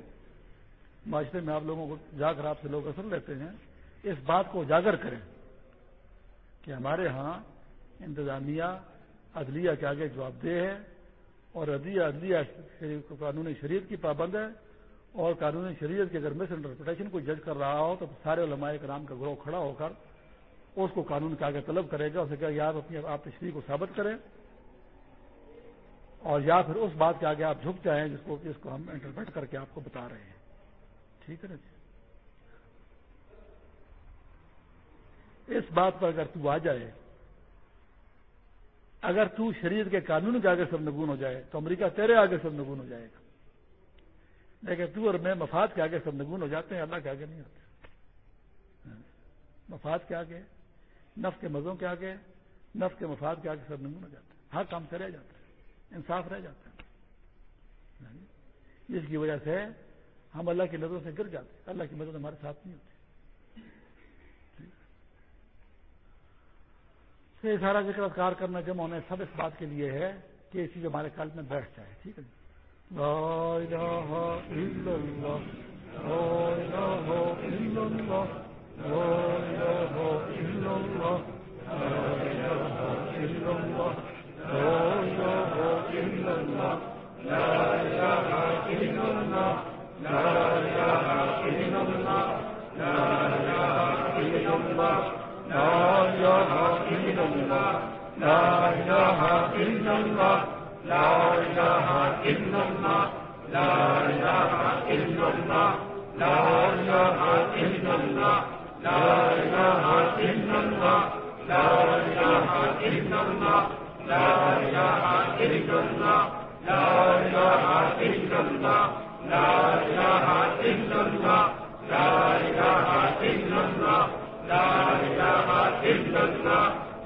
معاشرے میں آپ لوگوں کو جا کر آپ سے لوگ اثر لیتے ہیں۔ اس بات کو اجاگر کریں کہ ہمارے ہاں انتظامیہ عدلیہ کے آگے جواب دہ ہے۔ اور عدلیہ عدلیہ قانون شریعت کی پابند ہے اور قانون شریعت کی اگر مس انٹرپریٹیشن کو جج کر رہا ہو تو سارے علماء کرام کا گروہ کھڑا ہو کر اس کو قانون کے آگے طلب کرے گا، اسے کہ آپ اپنی آپ تشریح کو ثابت کریں اور یا پھر اس بات کے آگے آپ جھک جائیں جس کو جس کو ہم انٹرپریٹ کر کے آپ کو بتا رہے ہیں۔ ٹھیک ہے نا جی؟ اس بات پر اگر تو آ جائے اگر تو شریعت کے قانون کے آگے سرنگون ہو جائے، تو امریکہ تیرے آگے سرنگون ہو جائے گا۔ لیکن تو اور میں مفاد کے آگے سرنگون ہو جاتے ہیں، اللہ کے آگے نہیں ہوتے۔ مفاد کے آگے نف کے مزوں کے آگے نف کے مفاد کے آگے سرنگون ہو جاتے ہیں۔ ہر کام سے رہ جاتا ہے انصاف رہ جاتا ہے۔ جس کی وجہ سے ہم اللہ کی نظروں سے گر جاتے ہیں۔ اللہ کی مدد ہمارے ساتھ نہیں ہوتی۔ یہ سارا ذکر اذکار کرنا جمع ہونے سب اس بات کے لیے ہے کہ اسی چیز ہمارے کال میں بیٹھ جائے، ٹھیک ہے لا لا إله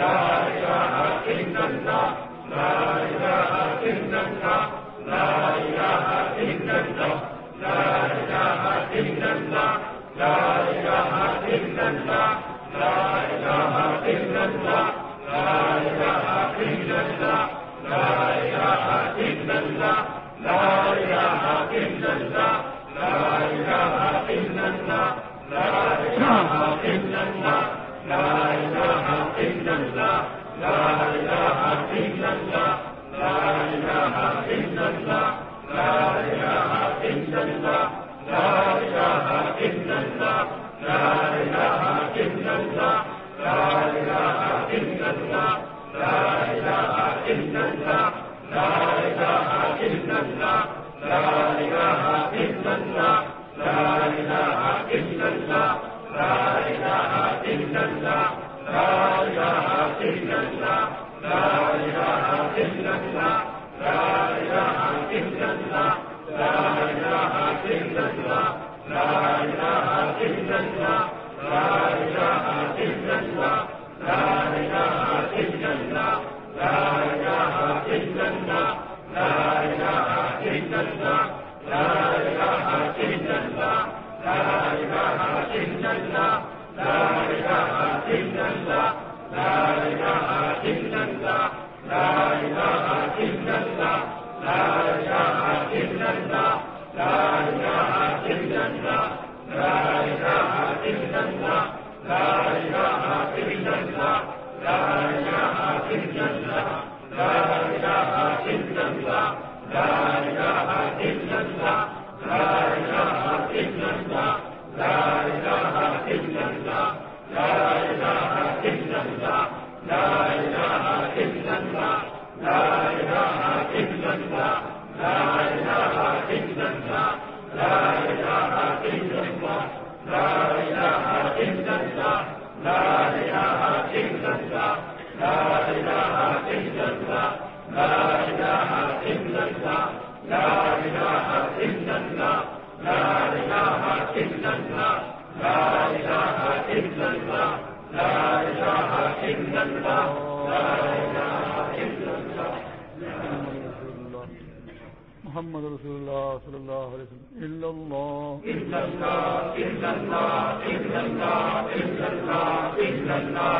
لا ہاں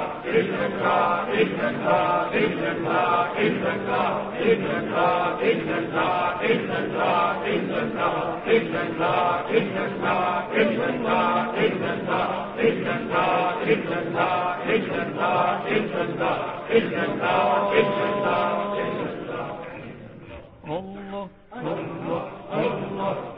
اللہ اللہ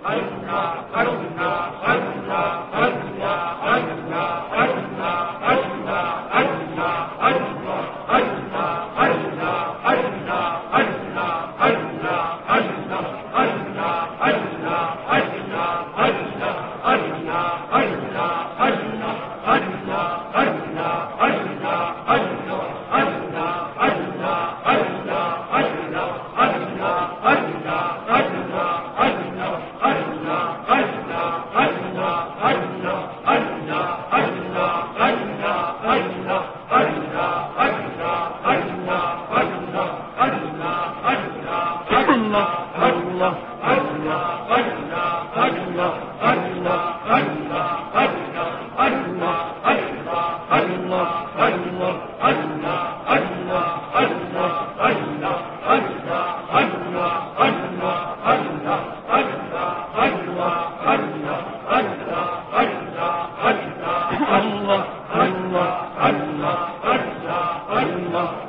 اللہ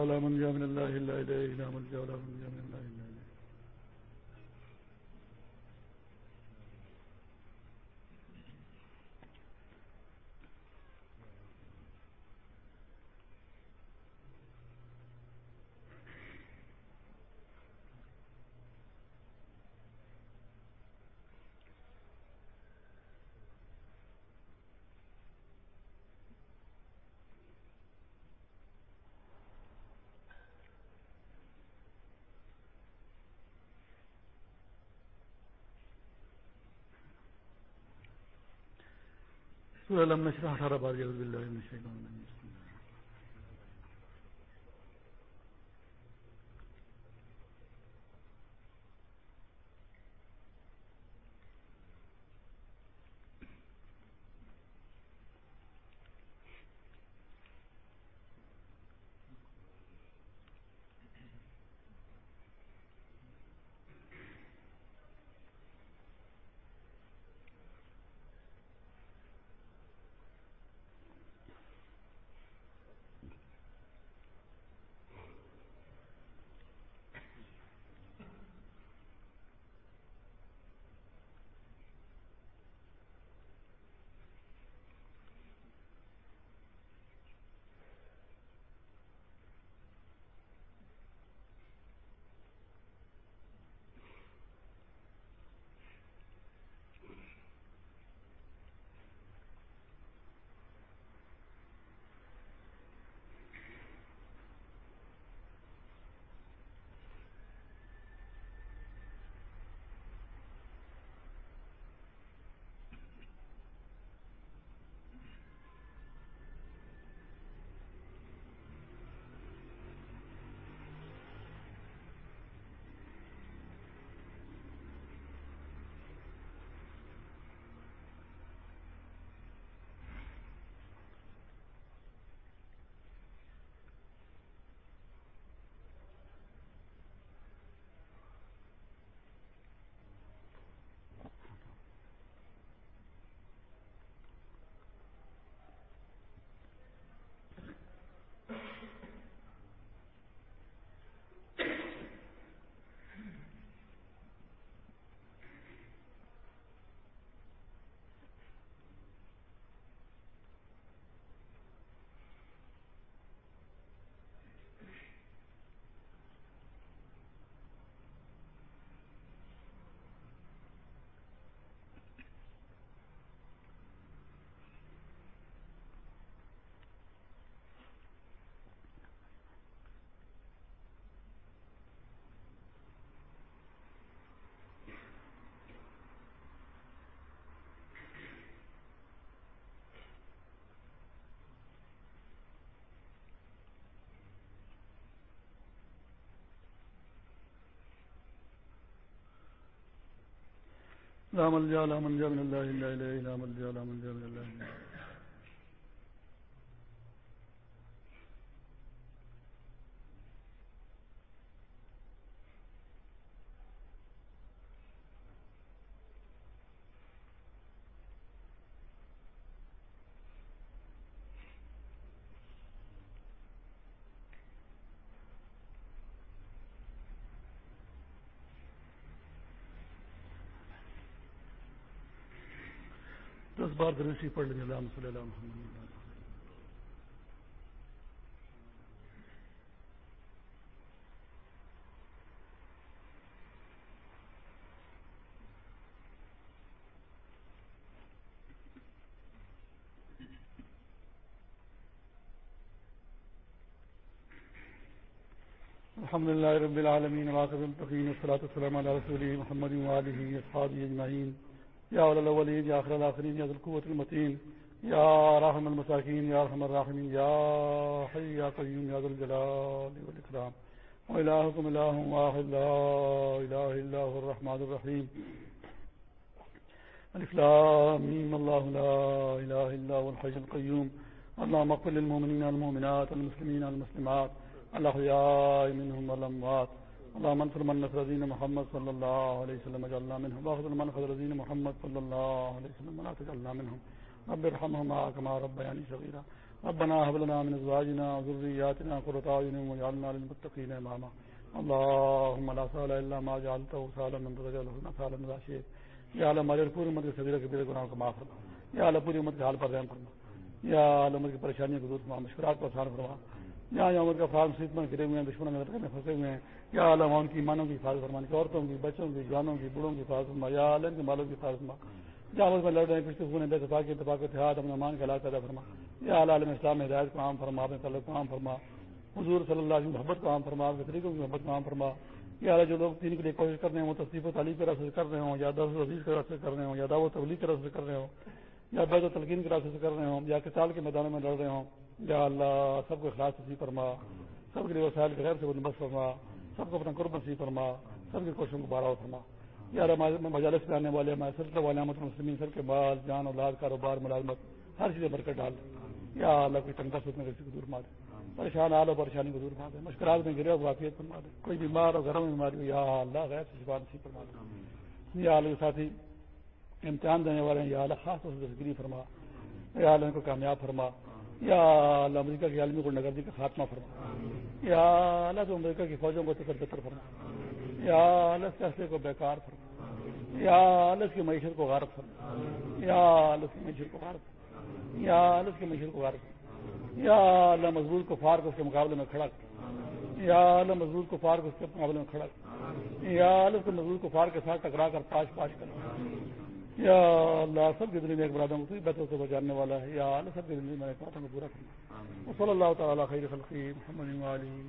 ولا منجا من الله الا اليه لا ملجا ولا منجا من الله الا سورہ لم نشرح اٹھارہ لا ملجا لا منجا من اللہ الا اليه لا ملجا لا منجا من اللہ الا دس بار دروسی پڑھ لیں گے اللہ صلی اللہ محمد۔ الحمد لله رب العالمين واقف المتقين والصلاة والسلام على رسوله محمد وآله وصحابه أجمعين يا أولى الأولين يا آخر الآخرين يا ذو القوة المتين رحم المساكين يا رحم الراحمين يا حي يا قيوم يا ذو الجلال والإكرام وإلهكم إله واحد، لا إله إلا هو الرحمن الرحيم الإسلام الله لا إله إلا هو الحي القيوم اللهم اغفر للمؤمنين والمؤمنات والمسلمين والمسلمات. الأحياء منهم والأموات اللهم انصر من نصر دين محمد صلى الله عليه وسلم اجعلنا منهم. واخذل من خذل دين محمد صلى الله عليه وسلم ولا تجعلنا منهم. رب ارحمهما كما ربياني صغيرا. ربنا هب لنا من ازواجنا وذرياتنا قرة اعين واجعلنا للمتقين اماما. اللهم لا سهل الا ما جعلته سهلا من تجعله سهلا من شيء یا اللہ ہمارے پوری امت کے صغیرہ کے گناہوں کو معاف فرما. یا اللہ پوری امت کے حال پر رحم فرما. یا اللہ امت کی پریشانیوں کو دور فرما، مشکلات کو آسان فرما. یہاں جہاں کا فارم سیت میں گرے ہوئے ہیں دشمن میں پھنسے ہوئے ہیں یا عالم ان کی مانوں کی حفاظت فرمانی کی، عورتوں کی بچوں کی جانوں کی بوڑھوں کی حفاظت فرما یا عالم کے مالوں کی حفاظت فرما جہاں میں لڑ رہے ہیں کچھ ہونے بے اتفاق اتفاق، اتحاد اپنے مان کا علاج پیدا فرما۔ یا عالم اسلام، ہدایت کو عام فرما، اپنے تعلق کو عام فرما۔ حضور صلی اللہ علیہ محبت کو عام فرما، اپنے طریقوں کی محبت کو عام فرما۔ یا جو لوگ تین کے لیے کوشش کر رہے ہیں وہ تصدیق و تعلیم کے راستے سے کر رہے ہوں، یا درس عزیز کے راستے کر رہے ہوں، یا دعوت تبلیغ کے راستے کر رہے ہوں، یا بیت و تلقین کے راستے سے کر رہے ہوں، یا کتاب کے میدانوں میں لڑ رہے ہوں، یا اللہ، سب کو اخلاص نصیب فرما، سب کے لیے وسائل کے غیر سے بندوبست فرما۔ سب کو اپنا قرب نصیب فرما، سب کی کوششوں کو بارہ فرما۔ یا مجالس میں آنے والے ہمارے سلسلہ والے احمد مسلم سب کے بال جان، اولاد، کاروبار، ملازمت، ہر چیزیں برکت ڈال۔ یا اللہ، کوئی تنگا سوچنے کسی کو دور مار دے۔ پریشان آل و پریشانی کو دور مار دے۔ مشکلات میں گرے ہو واقعیت فرما دے۔ کوئی بیمار ہو گھروں میں بیماری ہو، یا اللہ غیر سے شفا نصیب فرما دے۔ یا اللہ کے ساتھی امتحان دینے والے ہیں، یا اللہ، خاص طور سے فرما۔ یا اللہ، ان کو کامیاب فرما۔ یا اللہ امریکہ کی عالمی کو نگردی کا خاتمہ فرما۔ یا اللہ تو امریکہ کی فوجوں کو تکر بہتر فرما۔ یا اللہ فیصلے کو بیکار فرما۔ یا اللہ کی معیشت کو غارت فرما۔ یا اللہ کی معیشت کو غارت فرما۔ یا اللہ کی معیشت کو غارت فرما۔ یا اللہ مزدور کو فار کو اس کے مقابلے میں کھڑا کر۔ یا اللہ مزدور کو فار کو اس کے مقابلے میں کھڑا کر۔ یا اللہ کے مزدور کو فار کے ساتھ ٹکرا کر پاش پاش کر۔ یا اللہ سب کی دلی میں ایک برادر مختلف بہتر سے بچانے والا ہے یا اللہ سب کی دلی میں باتوں کو پورا کرنا صلی اللہ تعالیٰ خیر خلقی محمد علی